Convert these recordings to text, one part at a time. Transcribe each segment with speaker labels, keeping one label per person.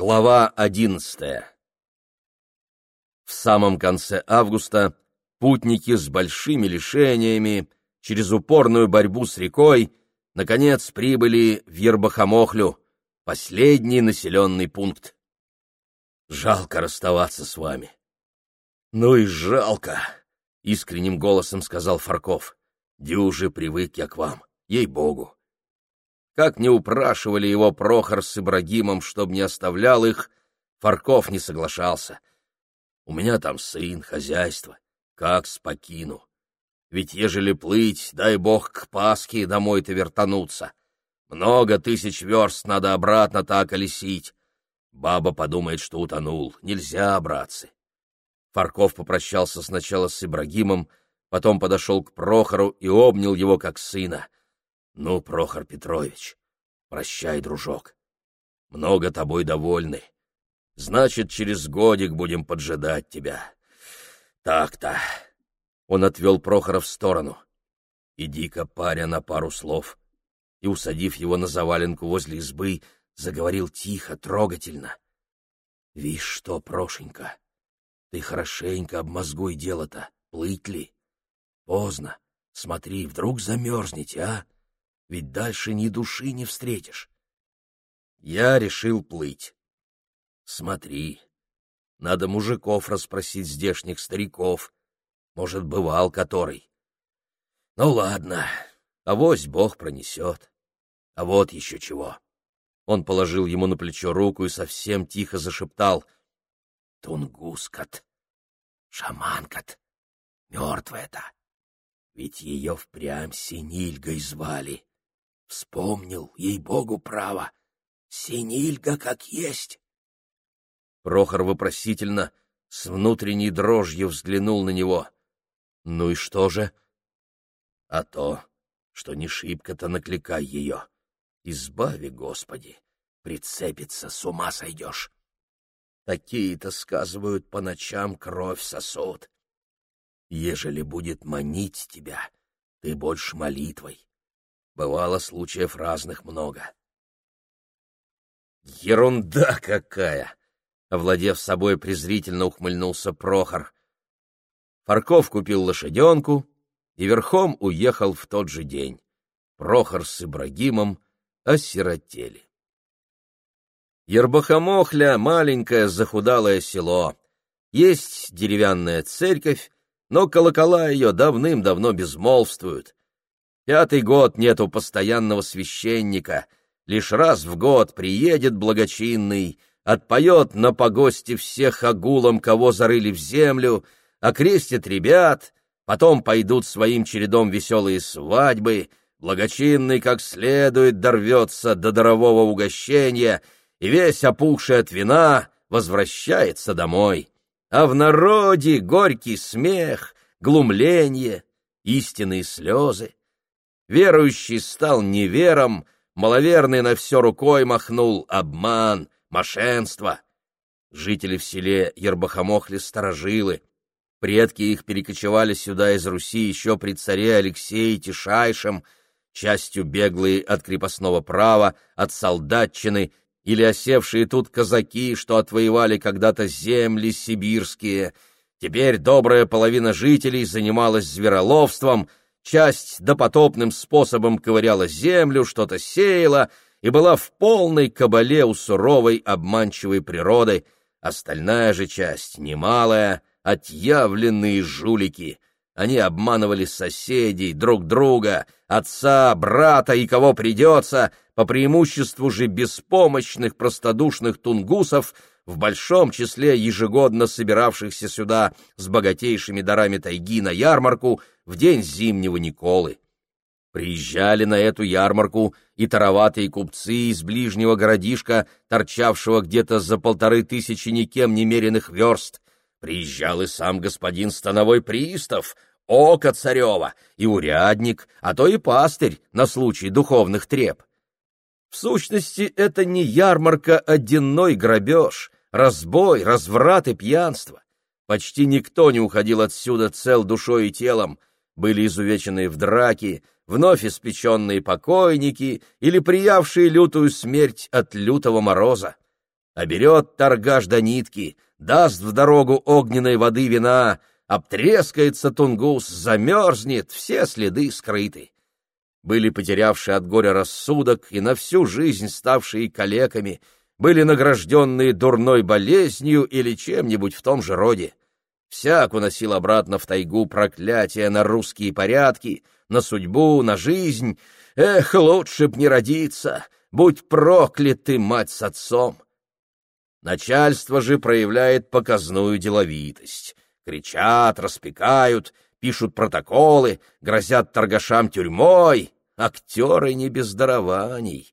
Speaker 1: Глава одиннадцатая В самом конце августа путники с большими лишениями, через упорную борьбу с рекой, наконец прибыли в Ербахамохлю, последний населенный пункт. «Жалко расставаться с вами». «Ну и жалко», — искренним голосом сказал Фарков. «Дюжи привык я к вам, ей-богу». Как не упрашивали его Прохор с Ибрагимом, чтоб не оставлял их, Фарков не соглашался. У меня там сын, хозяйство, как спокину. Ведь ежели плыть, дай бог, к Пасхе домой-то вертануться. Много тысяч верст надо обратно так колесить. Баба подумает, что утонул. Нельзя, братцы. Фарков попрощался сначала с Ибрагимом, потом подошел к Прохору и обнял его как сына — ну, Прохор Петрович, прощай, дружок. Много тобой довольны. Значит, через годик будем поджидать тебя. Так-то. Он отвел Прохора в сторону. Иди-ка, паря, на пару слов. И, усадив его на заваленку возле избы, заговорил тихо, трогательно. Вишь что, Прошенька, ты хорошенько обмозгуй дело-то, плыть ли? Поздно. Смотри, вдруг замерзнете, а? Ведь дальше ни души не встретишь. Я решил плыть. Смотри, надо мужиков расспросить здешних стариков, может, бывал который. Ну ладно, авось Бог пронесет. А вот еще чего. Он положил ему на плечо руку и совсем тихо зашептал. Тунгускат, шаманкат, мертвая-то. Ведь ее впрямь Синильгой звали. Вспомнил, ей-богу, право. Синильга как есть. Прохор вопросительно, с внутренней дрожью взглянул на него. Ну и что же? А то, что не шибко-то накликай ее. Избави, Господи, прицепиться с ума сойдешь. Такие-то, сказывают, по ночам кровь сосут. Ежели будет манить тебя, ты больше молитвой, Бывало, случаев разных много. «Ерунда какая!» — овладев собой, презрительно ухмыльнулся Прохор. Фарков купил лошаденку и верхом уехал в тот же день. Прохор с Ибрагимом осиротели. Ербахамохля — маленькое захудалое село. Есть деревянная церковь, но колокола ее давным-давно безмолвствуют. Пятый год нету постоянного священника. Лишь раз в год приедет благочинный, отпоет на погосте всех агулам, кого зарыли в землю, окрестит ребят, потом пойдут своим чередом веселые свадьбы, благочинный как следует дорвется до дарового угощения, и весь опухший от вина возвращается домой. А в народе горький смех, глумление, истинные слезы. Верующий стал невером, маловерный на все рукой махнул, обман, мошенство. Жители в селе Ербахамохли сторожилы. Предки их перекочевали сюда из Руси еще при царе Алексее Тишайшем, частью беглые от крепостного права, от солдатчины, или осевшие тут казаки, что отвоевали когда-то земли сибирские. Теперь добрая половина жителей занималась звероловством — часть допотопным способом ковыряла землю, что-то сеяла и была в полной кабале у суровой обманчивой природы, остальная же часть, немалая, отъявленные жулики. Они обманывали соседей, друг друга, отца, брата и кого придется, по преимуществу же беспомощных простодушных тунгусов, в большом числе ежегодно собиравшихся сюда с богатейшими дарами тайги на ярмарку в день зимнего Николы. Приезжали на эту ярмарку и тароватые купцы из ближнего городишка, торчавшего где-то за полторы тысячи никем немеренных верст. Приезжал и сам господин становой пристав, око царева, и урядник, а то и пастырь на случай духовных треп. В сущности, это не ярмарка, а денной грабеж, разбой, разврат и пьянство. Почти никто не уходил отсюда цел душой и телом, были изувеченные в драке, вновь испеченные покойники или приявшие лютую смерть от лютого мороза. оберет торгаш до нитки, даст в дорогу огненной воды вина, обтрескается тунгус, замерзнет, все следы скрыты. Были потерявшие от горя рассудок и на всю жизнь ставшие калеками, были награжденные дурной болезнью или чем-нибудь в том же роде. Всяк уносил обратно в тайгу проклятия на русские порядки, на судьбу, на жизнь. Эх, лучше б не родиться, будь прокляты мать с отцом. Начальство же проявляет показную деловитость. Кричат, распекают, пишут протоколы, грозят торгашам тюрьмой. Актеры не без дарований.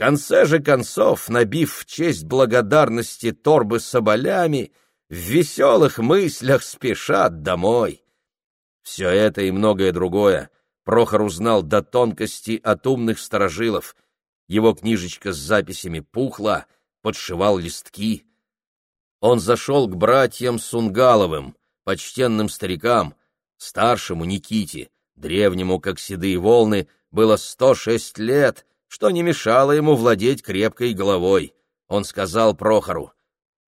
Speaker 1: Конце же концов, набив в честь благодарности торбы с соболями, в веселых мыслях спешат домой. Все это и многое другое Прохор узнал до тонкости от умных сторожилов. Его книжечка с записями пухла, подшивал листки. Он зашел к братьям Сунгаловым, почтенным старикам, старшему Никите, древнему, как седые волны, было сто шесть лет, что не мешало ему владеть крепкой головой. Он сказал Прохору,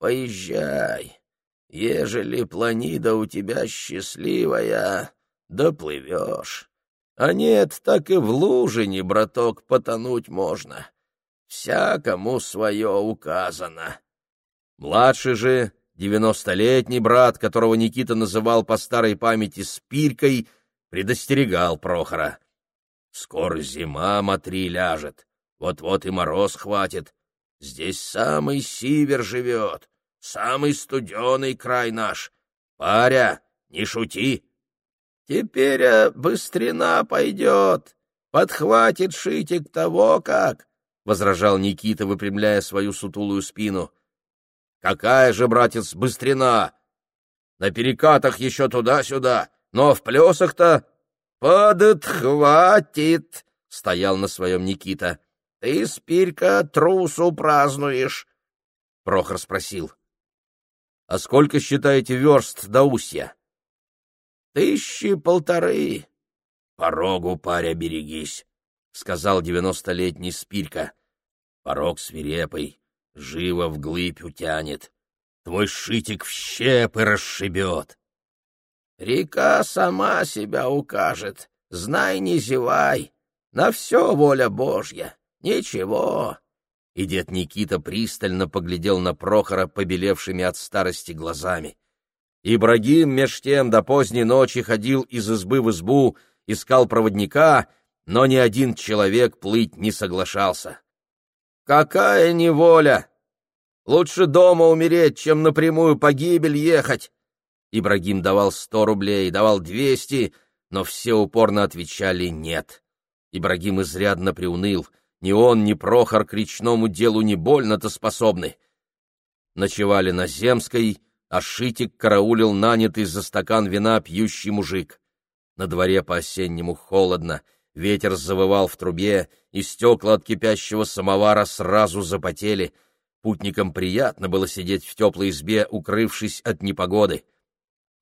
Speaker 1: «Поезжай, Ежели планида у тебя счастливая, доплывешь. А нет, так и в лужине, браток, потонуть можно. Всякому свое указано. Младший же, девяностолетний брат, которого Никита называл по старой памяти Спиркой, предостерегал Прохора. Скоро зима, матри, ляжет, вот-вот и мороз хватит. Здесь самый сивер живет. Самый студеный край наш. Паря, не шути. Теперь а, быстрена пойдет. Подхватит шитик того как, — возражал Никита, выпрямляя свою сутулую спину. — Какая же, братец, быстрена? На перекатах еще туда-сюда, но в плесах-то... — Подхватит, — стоял на своем Никита. — Ты, Спирка, трусу празднуешь. Прохор спросил. А сколько считаете верст до устья? Тысячи полторы. Порогу, паря, берегись, — сказал девяностолетний Спирка. Порог свирепый, живо вглыбь утянет. Твой шитик в щепы расшибет. Река сама себя укажет, знай, не зевай. На все воля Божья, ничего, и дед Никита пристально поглядел на Прохора побелевшими от старости глазами. Ибрагим меж тем до поздней ночи ходил из избы в избу, искал проводника, но ни один человек плыть не соглашался. «Какая неволя! Лучше дома умереть, чем напрямую погибель ехать!» Ибрагим давал сто рублей, давал двести, но все упорно отвечали «нет». Ибрагим изрядно приуныл — ни он, ни Прохор к речному делу не больно-то способны. Ночевали на Земской, а Шитик караулил нанятый за стакан вина пьющий мужик. На дворе по-осеннему холодно, ветер завывал в трубе, и стекла от кипящего самовара сразу запотели. Путникам приятно было сидеть в теплой избе, укрывшись от непогоды.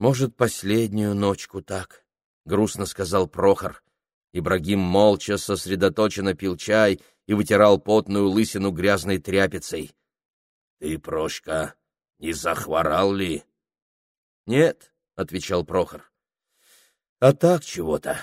Speaker 1: «Может, последнюю ночку так?» — грустно сказал Прохор. Ибрагим молча сосредоточенно пил чай и вытирал потную лысину грязной тряпицей. — Ты, Прошка, не захворал ли? — Нет, — отвечал Прохор. — А так чего-то.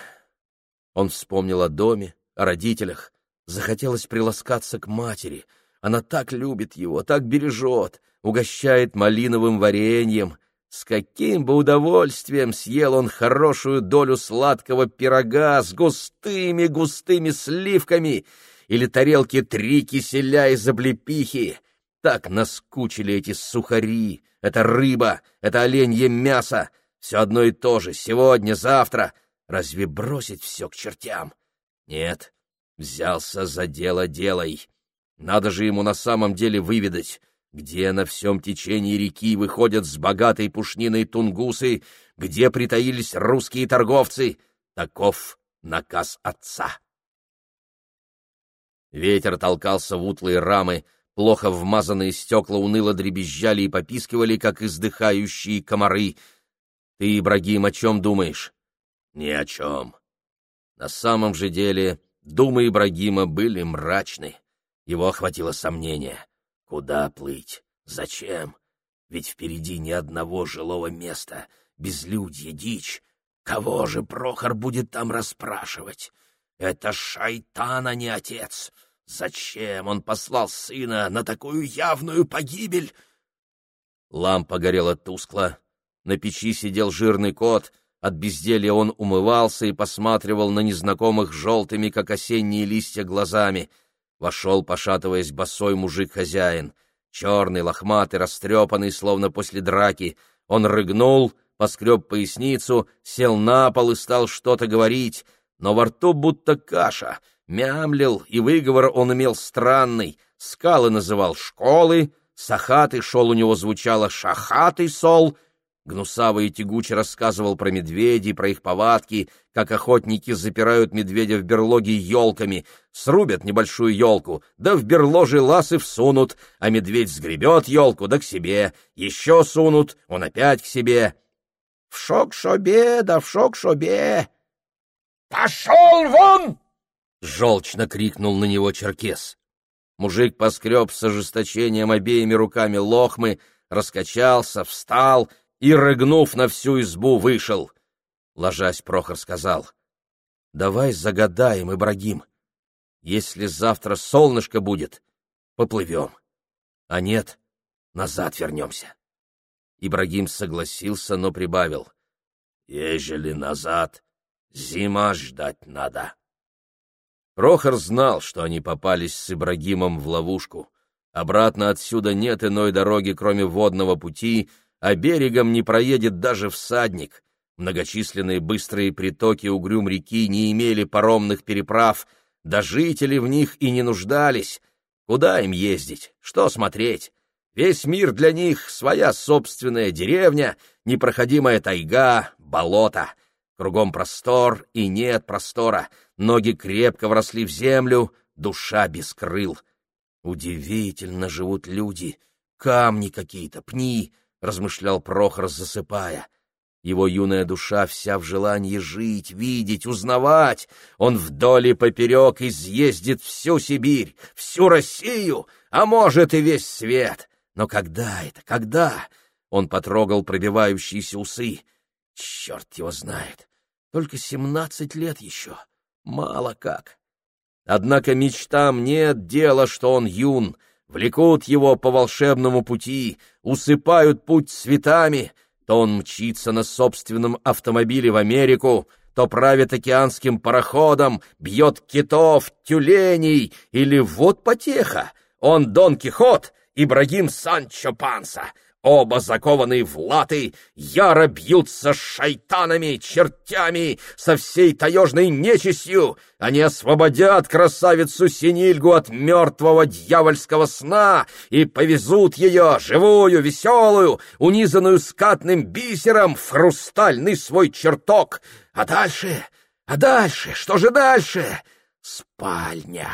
Speaker 1: Он вспомнил о доме, о родителях. Захотелось приласкаться к матери. Она так любит его, так бережет, угощает малиновым вареньем — с каким бы удовольствием съел он хорошую долю сладкого пирога с густыми-густыми сливками или тарелки три киселя из облепихи. Так наскучили эти сухари, это рыба, это оленье мясо. Все одно и то же, сегодня, завтра. Разве бросить все к чертям? Нет, взялся за дело делай. Надо же ему на самом деле выведать, где на всем течении реки выходят с богатой пушниной тунгусы, где притаились русские торговцы. Таков наказ отца. Ветер толкался в утлые рамы, плохо вмазанные стекла уныло дребезжали и попискивали, как издыхающие комары. Ты, Ибрагим, о чем думаешь? Ни о чем. На самом же деле думы Ибрагима были мрачны. Его охватило сомнение. Куда плыть? Зачем? Ведь впереди ни одного жилого места, безлюдье, дичь. Кого же Прохор будет там расспрашивать? Это шайтан, а не отец. Зачем он послал сына на такую явную погибель? Лампа горела тускло. На печи сидел жирный кот. От безделья он умывался и посматривал на незнакомых желтыми, как осенние листья, глазами. Вошел, пошатываясь, босой мужик-хозяин. Черный, лохматый, растрепанный, словно после драки. Он рыгнул, поскреб поясницу, сел на пол и стал что-то говорить, но во рту будто каша — мямлил, и выговор он имел странный. Скалы называл школы, сахатый шел у него звучало шахатый сол. Гнусавый и тягуче рассказывал про медведей, про их повадки, как охотники запирают медведя в берлоге елками, срубят небольшую елку, да в берложе ласы всунут, а медведь сгребет елку, да к себе, еще сунут, он опять к себе. — В шок-шобе, да в шок-шобе! — Пошел вон! — желчно крикнул на него черкес. Мужик поскреб с ожесточением обеими руками лохмы, раскачался, встал и, рыгнув на всю избу, вышел. Ложась, Прохор сказал, — Давай загадаем, Ибрагим. Если завтра солнышко будет, поплывем. А нет, назад вернемся. Ибрагим согласился, но прибавил. — Ежели назад, зима ждать надо. Прохор знал, что они попались с Ибрагимом в ловушку. Обратно отсюда нет иной дороги, кроме водного пути, а берегом не проедет даже всадник. Многочисленные быстрые притоки угрюм реки не имели паромных переправ, да жители в них и не нуждались. Куда им ездить? Что смотреть? Весь мир для них — своя собственная деревня, непроходимая тайга, болото. Кругом простор и нет простора — ноги крепко вросли в землю, душа без крыл. Удивительно живут люди, камни какие-то, пни, — размышлял Прохор, засыпая. Его юная душа вся в желании жить, видеть, узнавать. Он вдоль и поперек изъездит всю Сибирь, всю Россию, а может и весь свет. Но когда это, когда? Он потрогал пробивающиеся усы. Черт его знает, только семнадцать лет еще. Мало как. Однако мечтам нет дела, что он юн, влекут его по волшебному пути, усыпают путь цветами, то он мчится на собственном автомобиле в Америку, то правит океанским пароходом, бьет китов, тюленей, или вот потеха, он Дон Кихот, Ибрагим Санчо Панса — Оба закованные в латы, яро бьются с шайтанами, чертями, со всей таежной нечистью. Они освободят красавицу Синильгу от мертвого дьявольского сна и повезут ее, живую, веселую, унизанную скатным бисером, в хрустальный свой чертог. А дальше? А дальше? Что же дальше? Спальня.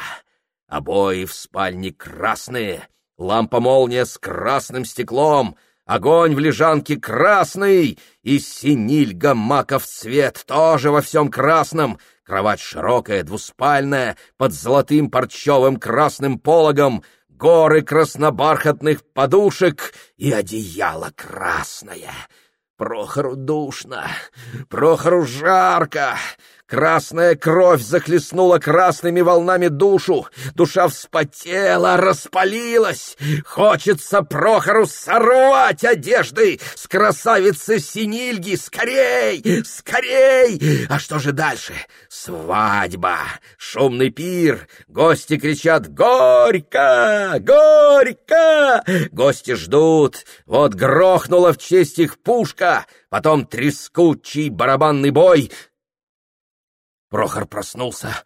Speaker 1: Обои в спальне красные, лампа-молния с красным стеклом, огонь в лежанке красный и синильга маков цвет тоже во всем красном, кровать широкая, двуспальная, под золотым парчевым красным пологом, горы краснобархатных подушек и одеяло красное. Прохору душно, Прохору жарко, Красная кровь захлестнула красными волнами душу, душа вспотела, распалилась. Хочется Прохору сорвать одежды с красавицы Синильги. Скорей, скорей! А что же дальше? Свадьба, шумный пир, гости кричат «Горько! Горько!» Гости ждут, вот грохнула в честь их пушка, потом трескучий барабанный бой — Прохор проснулся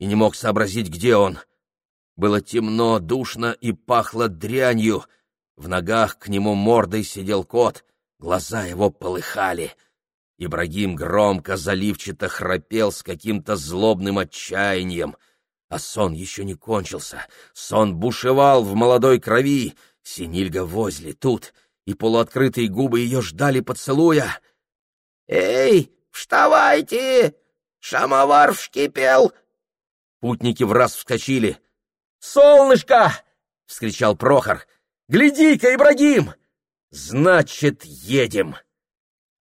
Speaker 1: и не мог сообразить, где он. Было темно, душно и пахло дрянью. В ногах к нему мордой сидел кот, глаза его полыхали. Ибрагим громко, заливчато храпел с каким-то злобным отчаянием. А сон еще не кончился. Сон бушевал в молодой крови. Синильга возле, тут, и полуоткрытые губы ее ждали поцелуя. «Эй, вставайте!» Шамовар вскипел!» Путники в раз вскочили. «Солнышко! вскричал Прохор. «Гляди-ка, Ибрагим! Значит, едем!»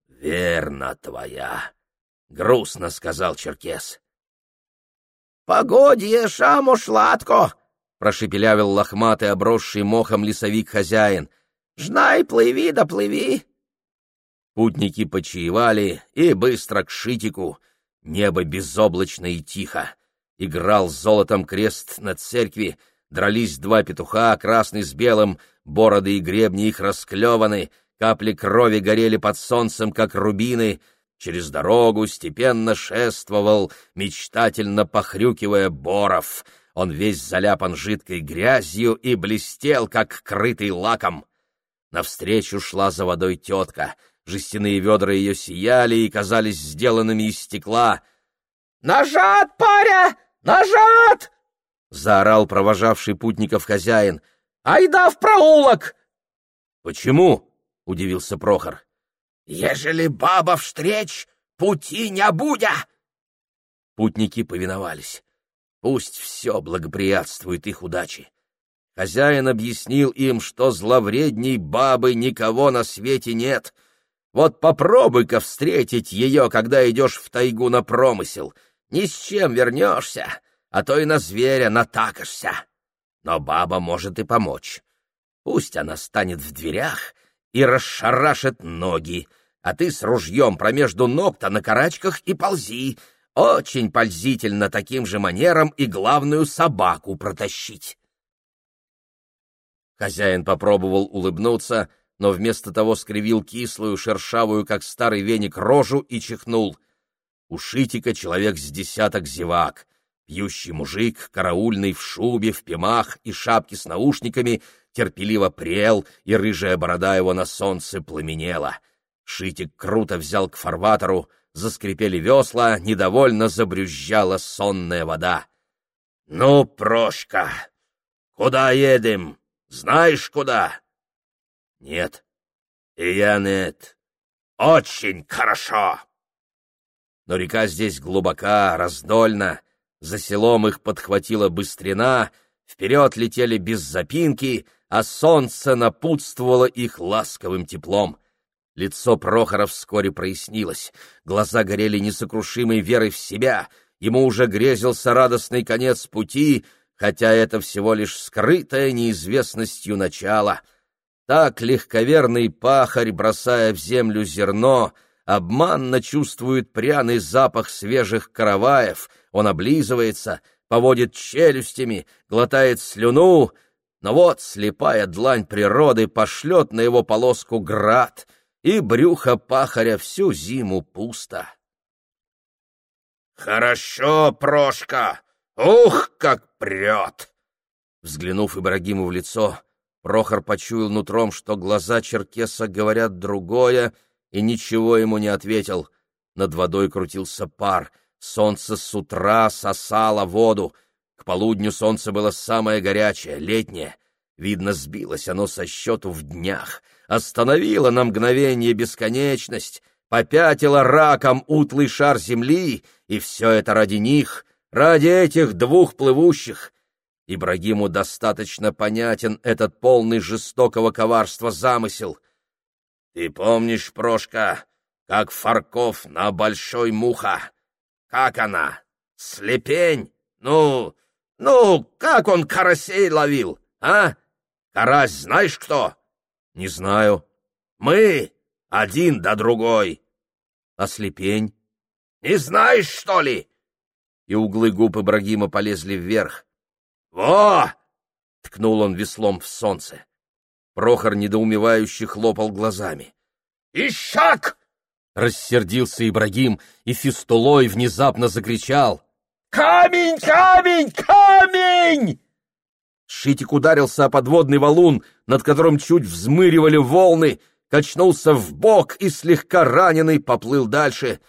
Speaker 1: «Верно твоя!» — грустно сказал Черкес.
Speaker 2: «Погодье, шаму шладко!»
Speaker 1: — прошепелявил лохматый, обросший мохом лесовик хозяин.
Speaker 2: «Жнай, плыви да плыви!»
Speaker 1: Путники почаевали и быстро к Шитику. Небо безоблачно и тихо. Играл золотом крест над церкви, дрались два петуха, красный с белым, бороды и гребни их расклеваны, капли крови горели под солнцем, как рубины — Через дорогу степенно шествовал, мечтательно похрюкивая Боров. Он весь заляпан жидкой грязью и блестел, как крытый лаком. Навстречу шла за водой тетка. Жестяные ведра ее сияли и казались сделанными из стекла.
Speaker 2: «Нажат, паря! Нажат!»
Speaker 1: — заорал провожавший путников хозяин.
Speaker 2: «Айда в проулок!»
Speaker 1: «Почему?» — удивился Прохор.
Speaker 2: Ежели баба встреч, пути не будя!»
Speaker 1: Путники повиновались. Пусть все благоприятствует их удаче. Хозяин объяснил им, что зловредней бабы никого на свете нет. Вот попробуй-ка встретить ее, когда идешь в тайгу на промысел. Ни с чем вернешься, а то и на зверя натакашься. Но баба может и помочь. Пусть она станет в дверях и расшарашит ноги, а ты с ружьем промежду ног-то на карачках и ползи. Очень пользительно таким же манером и главную собаку протащить. Хозяин попробовал улыбнуться, но вместо того скривил кислую, шершавую, как старый веник, рожу и чихнул. У Шитика человек с десяток зевак. Пьющий мужик, караульный в шубе, в пимах и шапке с наушниками — терпеливо прел, и рыжая борода его на солнце пламенела. Шитик круто взял к фарватеру, заскрипели весла, недовольно забрюзжала сонная вода. — Ну, Прошка, куда едем? Знаешь, куда? — Нет. — И я нет. — Очень хорошо. Но река здесь глубока, раздольна, за селом их подхватила быстрена, вперед летели без запинки, а солнце напутствовало их ласковым теплом. Лицо Прохора вскоре прояснилось, глаза горели несокрушимой верой в себя, ему уже грезился радостный конец пути, хотя это всего лишь скрытое неизвестностью начало. Так легковерный пахарь, бросая в землю зерно, обманно чувствует пряный запах свежих караваев, он облизывается, поводит челюстями, глотает слюну — но вот слепая длань природы пошлет на его полоску град, и брюхо пахаря всю зиму пусто. «Хорошо, Прошка! Ух, как прет!» Взглянув Ибрагиму в лицо, Прохор почуял нутром, что глаза черкеса говорят другое, и ничего ему не ответил. Над водой крутился пар, солнце с утра сосало воду, к полудню солнце было самое горячее, летнее. Видно, сбилось оно со счету в днях, остановило на мгновение бесконечность, попятило раком утлый шар земли, и все это ради них, ради этих двух плывущих. Ибрагиму достаточно понятен этот полный жестокого коварства замысел. Ты помнишь, Прошка, как Фарков на Большой Муха? Как она? Слепень? Ну, ну, как он карасей ловил, а? Карась знаешь кто? Не знаю. Мы один да другой. А слепень? Не знаешь, что ли? И углы губ Ибрагима полезли вверх. Во! Ткнул он веслом в солнце. Прохор недоумевающе хлопал глазами. «Ищак!» Рассердился Ибрагим, и фистулой внезапно закричал. «Камень, камень, камень!» Шитик ударился о подводный валун, над которым чуть взмыривали волны, качнулся в бок и слегка раненый поплыл дальше.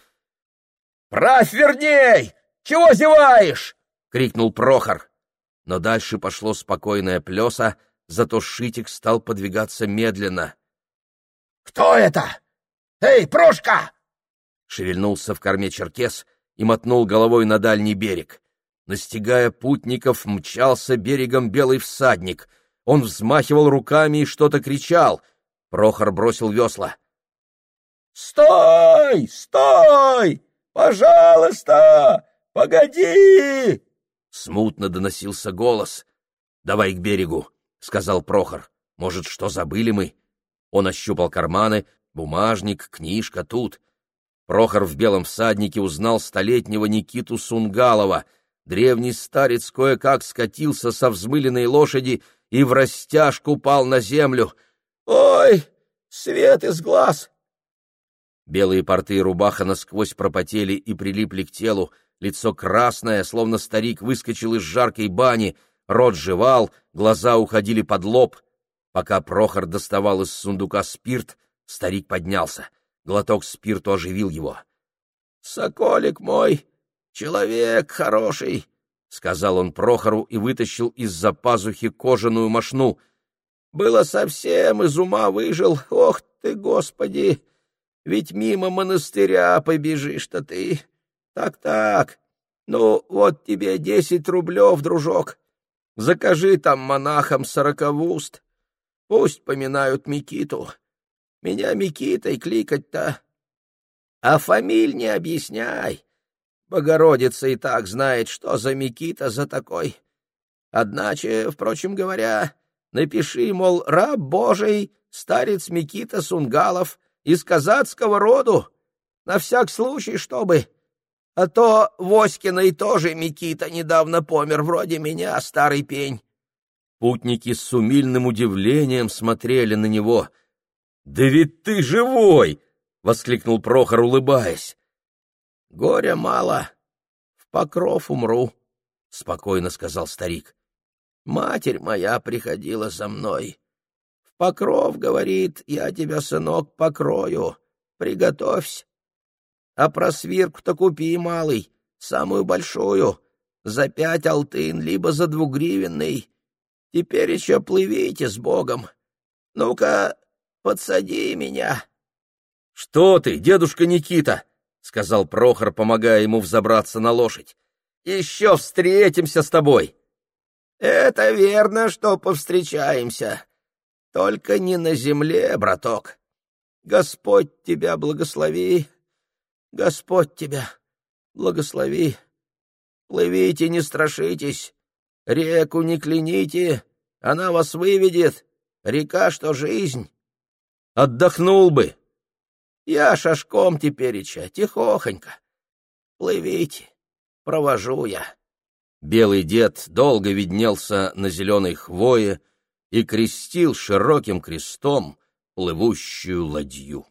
Speaker 1: «Правь верней! Чего зеваешь?» — крикнул Прохор. Но дальше пошло спокойное плеса, зато Шитик стал подвигаться медленно. «Кто это? Эй, Прошка!» Шевельнулся в корме черкес, и мотнул головой на дальний берег. Настигая путников, мчался берегом белый всадник. Он взмахивал руками и что-то кричал. Прохор бросил весла. «Стой! Стой! Пожалуйста! Погоди!» Смутно доносился голос. «Давай к берегу», — сказал Прохор. «Может, что забыли мы?» Он ощупал карманы, бумажник, книжка тут. Прохор в белом всаднике узнал столетнего Никиту Сунгалова. Древний старец кое-как скатился со взмыленной лошади и в растяжку упал на землю. «Ой, свет из глаз!» Белые порты и рубаха насквозь пропотели и прилипли к телу, лицо красное, словно старик выскочил из жаркой бани, рот жевал, глаза уходили под лоб. Пока Прохор доставал из сундука спирт, старик поднялся. Глоток спирту оживил его. — Соколик мой, человек хороший, — сказал он Прохору и вытащил из-за пазухи кожаную мошну. — Было совсем из ума выжил, ох ты, Господи! Ведь мимо монастыря побежишь-то ты. Так-так, ну вот тебе десять рублев, дружок. Закажи там монахам сороковуст. Пусть поминают Микиту. Меня Микитой кликать-то. А фамиль не объясняй. Богородица и так знает, что за Микита за такой. Одначе, впрочем говоря, напиши, мол, раб Божий, старец Микита Сунгалов, из казацкого роду, на всяк случай, чтобы... А то Воськиной тоже Микита недавно помер, вроде меня, старый пень. Путники с умильным удивлением смотрели на него. — Да ведь ты живой! — воскликнул Прохор, улыбаясь. — Горя мало, в покров умру, — спокойно сказал старик. — Матерь моя приходила за мной. В покров, говорит, я тебя, сынок, покрою. Приготовься. А просвирку-то купи, малый, самую большую, за пять алтын, либо за двугривенный. Теперь еще плывите с Богом. Ну-ка, подсади меня. — Что ты, дедушка Никита? — сказал Прохор, помогая ему взобраться на лошадь. — Еще встретимся с тобой. — Это верно, что повстречаемся. Только не на земле, браток. Господь тебя благослови. Господь тебя благослови. Плывите, не страшитесь. Реку не кляните, она вас выведет. Река, что жизнь. Отдохнул бы. Я шашком тепереча, тихохонько. Плывите, провожу я. Белый дед долго виднелся на зеленой хвое и крестил широким крестом плывущую ладью.